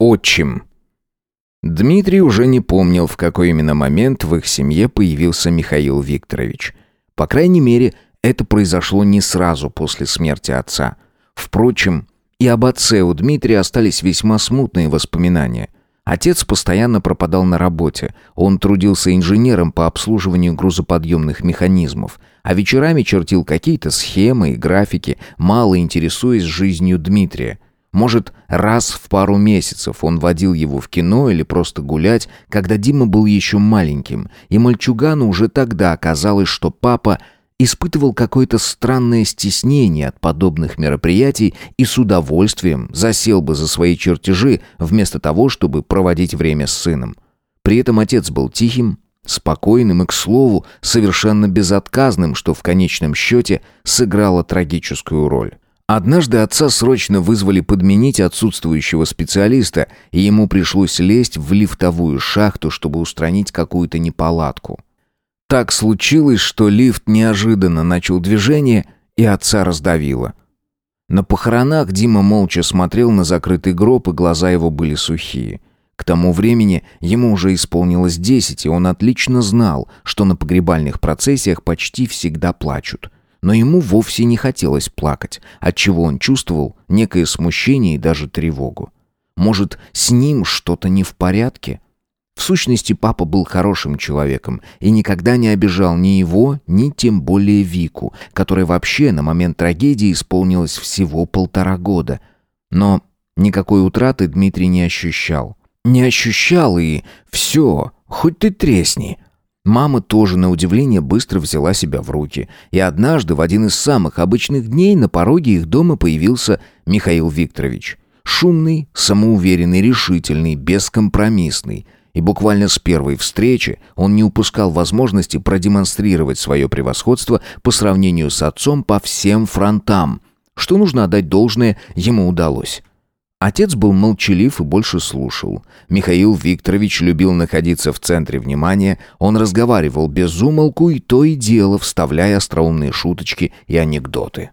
Отчим. Дмитрий уже не помнил, в какой именно момент в их семье появился Михаил Викторович. По крайней мере, это произошло не сразу после смерти отца. Впрочем, и об отце у Дмитрия остались весьма смутные воспоминания. Отец постоянно пропадал на работе. Он трудился инженером по обслуживанию грузоподъемных механизмов, а вечерами чертил какие-то схемы и графики, мало интересуясь жизнью Дмитрия. Может, раз в пару месяцев он водил его в кино или просто гулять, когда Дима был еще маленьким, и мальчугану уже тогда оказалось, что папа испытывал какое-то странное стеснение от подобных мероприятий и с удовольствием засел бы за свои чертежи, вместо того, чтобы проводить время с сыном. При этом отец был тихим, спокойным и, к слову, совершенно безотказным, что в конечном счете сыграло трагическую роль. Однажды отца срочно вызвали подменить отсутствующего специалиста, и ему пришлось лезть в лифтовую шахту, чтобы устранить какую-то неполадку. Так случилось, что лифт неожиданно начал движение, и отца раздавило. На похоронах Дима молча смотрел на закрытый гроб, и глаза его были сухие. К тому времени ему уже исполнилось десять, и он отлично знал, что на погребальных процессиях почти всегда плачут но ему вовсе не хотелось плакать, отчего он чувствовал некое смущение и даже тревогу. Может, с ним что-то не в порядке? В сущности, папа был хорошим человеком и никогда не обижал ни его, ни тем более Вику, которой вообще на момент трагедии исполнилось всего полтора года. Но никакой утраты Дмитрий не ощущал. Не ощущал и все, хоть ты тресни. Мама тоже, на удивление, быстро взяла себя в руки. И однажды, в один из самых обычных дней, на пороге их дома появился Михаил Викторович. Шумный, самоуверенный, решительный, бескомпромиссный. И буквально с первой встречи он не упускал возможности продемонстрировать свое превосходство по сравнению с отцом по всем фронтам. Что нужно отдать должное, ему удалось. Отец был молчалив и больше слушал. Михаил Викторович любил находиться в центре внимания, он разговаривал без умолку и то и дело, вставляя остроумные шуточки и анекдоты.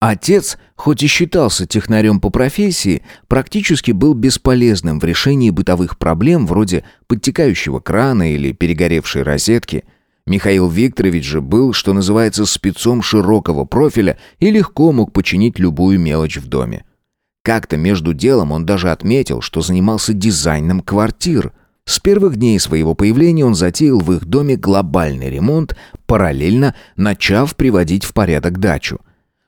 Отец, хоть и считался технарем по профессии, практически был бесполезным в решении бытовых проблем вроде подтекающего крана или перегоревшей розетки. Михаил Викторович же был, что называется, спецом широкого профиля и легко мог починить любую мелочь в доме. Как-то между делом он даже отметил, что занимался дизайном квартир. С первых дней своего появления он затеял в их доме глобальный ремонт, параллельно начав приводить в порядок дачу.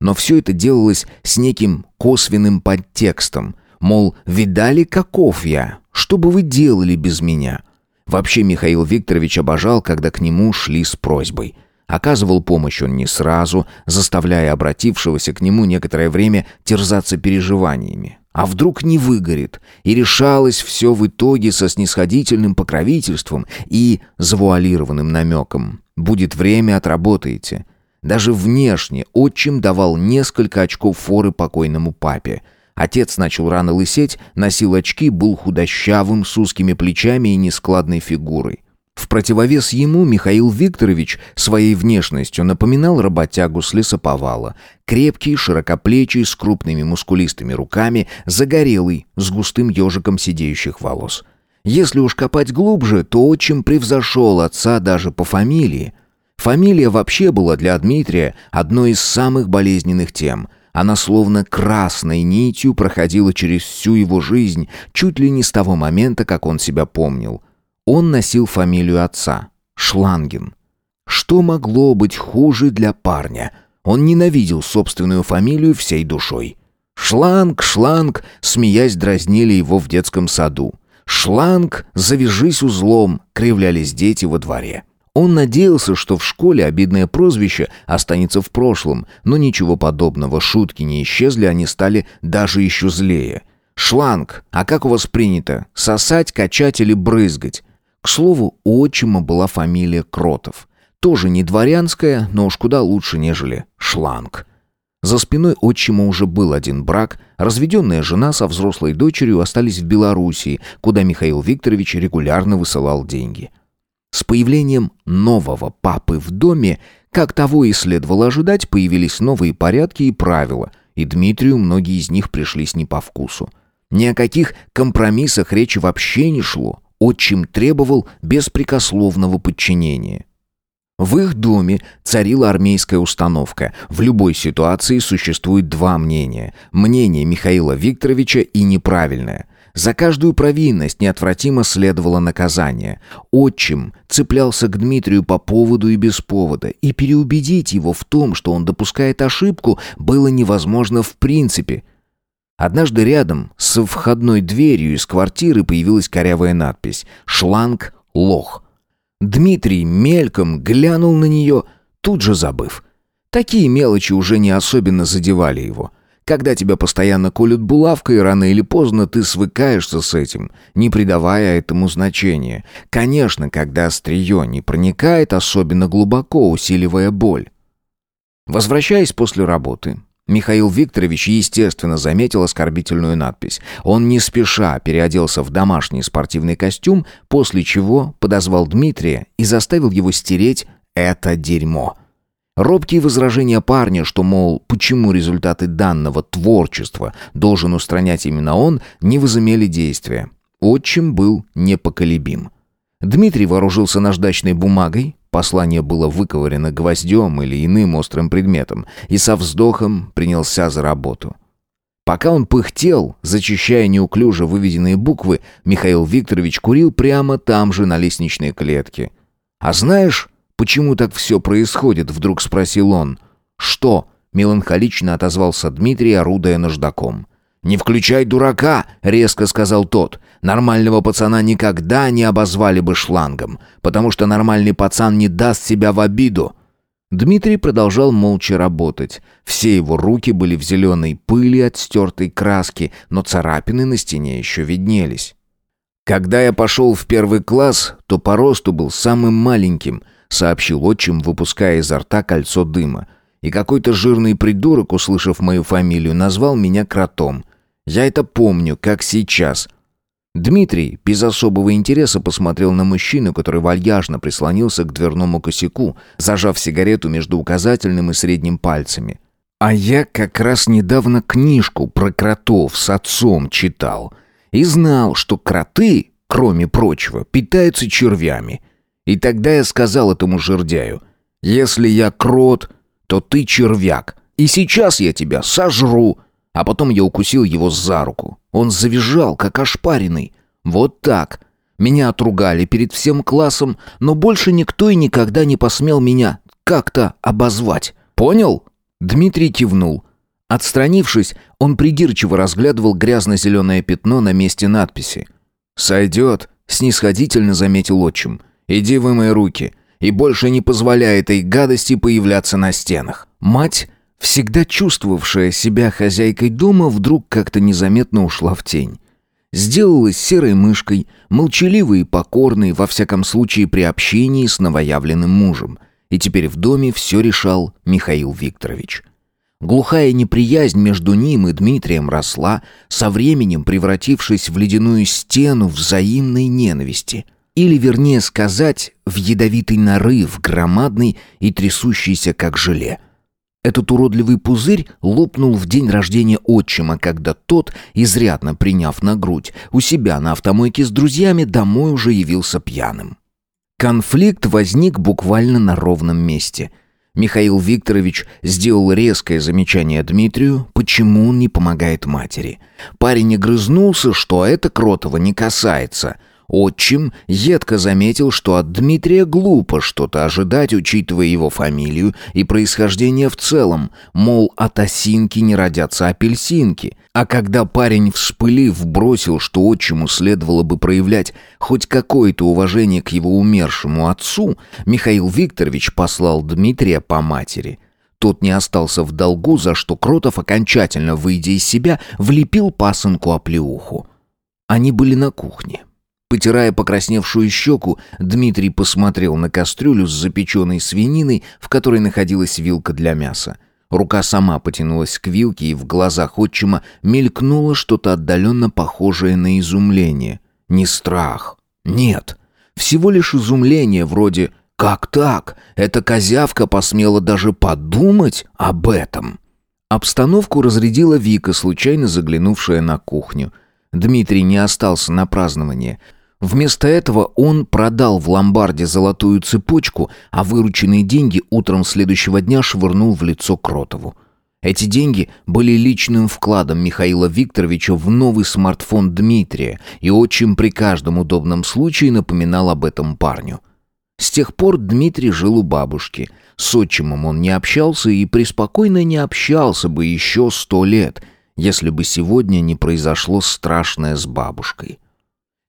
Но все это делалось с неким косвенным подтекстом. Мол, видали, каков я? Что бы вы делали без меня? Вообще Михаил Викторович обожал, когда к нему шли с просьбой – Оказывал помощь он не сразу, заставляя обратившегося к нему некоторое время терзаться переживаниями. А вдруг не выгорит? И решалось все в итоге со снисходительным покровительством и завуалированным намеком. «Будет время, отработаете». Даже внешне отчим давал несколько очков форы покойному папе. Отец начал рано лысеть, носил очки, был худощавым, с узкими плечами и нескладной фигурой. В противовес ему Михаил Викторович своей внешностью напоминал работягу с лесоповала. Крепкий, широкоплечий, с крупными мускулистыми руками, загорелый, с густым ежиком сидеющих волос. Если уж копать глубже, то отчим превзошел отца даже по фамилии. Фамилия вообще была для Дмитрия одной из самых болезненных тем – она словно красной нитью проходила через всю его жизнь, чуть ли не с того момента, как он себя помнил. Он носил фамилию отца – Шлангин. Что могло быть хуже для парня? Он ненавидел собственную фамилию всей душой. «Шланг, шланг!» – смеясь дразнили его в детском саду. «Шланг, завяжись узлом!» – кривлялись дети во дворе. Он надеялся, что в школе обидное прозвище останется в прошлом, но ничего подобного, шутки не исчезли, они стали даже еще злее. «Шланг, а как у вас принято? Сосать, качать или брызгать?» К слову, у отчима была фамилия Кротов. Тоже не дворянская, но уж куда лучше, нежели Шланг. За спиной отчима уже был один брак, разведенная жена со взрослой дочерью остались в Белоруссии, куда Михаил Викторович регулярно высылал деньги. С появлением нового папы в доме, как того и следовало ожидать, появились новые порядки и правила, и Дмитрию многие из них пришлись не по вкусу. Ни о каких компромиссах речи вообще не шло. Отчим требовал беспрекословного подчинения. В их доме царила армейская установка. В любой ситуации существует два мнения. Мнение Михаила Викторовича и неправильное. За каждую провинность неотвратимо следовало наказание. Отчим цеплялся к Дмитрию по поводу и без повода, и переубедить его в том, что он допускает ошибку, было невозможно в принципе. Однажды рядом с входной дверью из квартиры появилась корявая надпись «Шланг лох». Дмитрий мельком глянул на нее, тут же забыв. Такие мелочи уже не особенно задевали его – когда тебя постоянно колют булавкой, рано или поздно ты свыкаешься с этим, не придавая этому значения. Конечно, когда острие не проникает особенно глубоко, усиливая боль. Возвращаясь после работы, Михаил Викторович, естественно, заметил оскорбительную надпись. Он не спеша переоделся в домашний спортивный костюм, после чего подозвал Дмитрия и заставил его стереть это дерьмо. Робкие возражения парня, что, мол, почему результаты данного творчества должен устранять именно он, не возымели действия. Отчим был непоколебим. Дмитрий вооружился наждачной бумагой, послание было выковырено гвоздем или иным острым предметом, и со вздохом принялся за работу. Пока он пыхтел, зачищая неуклюже выведенные буквы, Михаил Викторович курил прямо там же на лестничной клетке. «А знаешь, «Почему так все происходит?» — вдруг спросил он. «Что?» — меланхолично отозвался Дмитрий, орудая наждаком. «Не включай дурака!» — резко сказал тот. «Нормального пацана никогда не обозвали бы шлангом, потому что нормальный пацан не даст себя в обиду». Дмитрий продолжал молча работать. Все его руки были в зеленой пыли от стертой краски, но царапины на стене еще виднелись. Когда я пошел в первый класс, то по росту был самым маленьким — сообщил отчим, выпуская изо рта кольцо дыма. И какой-то жирный придурок, услышав мою фамилию, назвал меня кротом. Я это помню, как сейчас. Дмитрий без особого интереса посмотрел на мужчину, который вальяжно прислонился к дверному косяку, зажав сигарету между указательным и средним пальцами. А я как раз недавно книжку про кротов с отцом читал и знал, что кроты, кроме прочего, питаются червями. И тогда я сказал этому жердяю, «Если я крот, то ты червяк, и сейчас я тебя сожру». А потом я укусил его за руку. Он завизжал, как ошпаренный. Вот так. Меня отругали перед всем классом, но больше никто и никогда не посмел меня как-то обозвать. Понял? Дмитрий кивнул. Отстранившись, он придирчиво разглядывал грязно-зеленое пятно на месте надписи. «Сойдет», — снисходительно заметил отчим. Иди вымой руки и больше не позволяй этой гадости появляться на стенах». Мать, всегда чувствовавшая себя хозяйкой дома, вдруг как-то незаметно ушла в тень. Сделалась серой мышкой, молчаливой и покорной, во всяком случае при общении с новоявленным мужем. И теперь в доме все решал Михаил Викторович. Глухая неприязнь между ним и Дмитрием росла, со временем превратившись в ледяную стену взаимной ненависти – или, вернее сказать, в ядовитый нарыв, громадный и трясущийся, как желе. Этот уродливый пузырь лопнул в день рождения отчима, когда тот, изрядно приняв на грудь, у себя на автомойке с друзьями домой уже явился пьяным. Конфликт возник буквально на ровном месте. Михаил Викторович сделал резкое замечание Дмитрию, почему он не помогает матери. Парень огрызнулся, что это Кротова не касается – Отчим едко заметил, что от Дмитрия глупо что-то ожидать, учитывая его фамилию и происхождение в целом, мол, от осинки не родятся апельсинки. А когда парень, вспылив, бросил, что отчиму следовало бы проявлять хоть какое-то уважение к его умершему отцу, Михаил Викторович послал Дмитрия по матери. Тот не остался в долгу, за что Кротов, окончательно выйдя из себя, влепил пасынку оплеуху. Они были на кухне. Потирая покрасневшую щеку, Дмитрий посмотрел на кастрюлю с запеченной свининой, в которой находилась вилка для мяса. Рука сама потянулась к вилке, и в глазах отчима мелькнуло что-то отдаленно похожее на изумление. Не страх. Нет. Всего лишь изумление вроде «Как так? Эта козявка посмела даже подумать об этом?» Обстановку разрядила Вика, случайно заглянувшая на кухню. Дмитрий не остался на празднование. Вместо этого он продал в ломбарде золотую цепочку, а вырученные деньги утром следующего дня швырнул в лицо Кротову. Эти деньги были личным вкладом Михаила Викторовича в новый смартфон Дмитрия, и отчим при каждом удобном случае напоминал об этом парню. С тех пор Дмитрий жил у бабушки. С отчимом он не общался и преспокойно не общался бы еще сто лет, если бы сегодня не произошло страшное с бабушкой.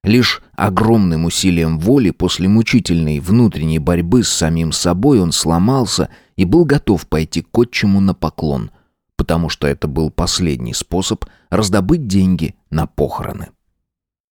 Лишь огромным усилием воли после мучительной внутренней борьбы с самим собой он сломался и был готов пойти к отчиму на поклон, потому что это был последний способ раздобыть деньги на похороны.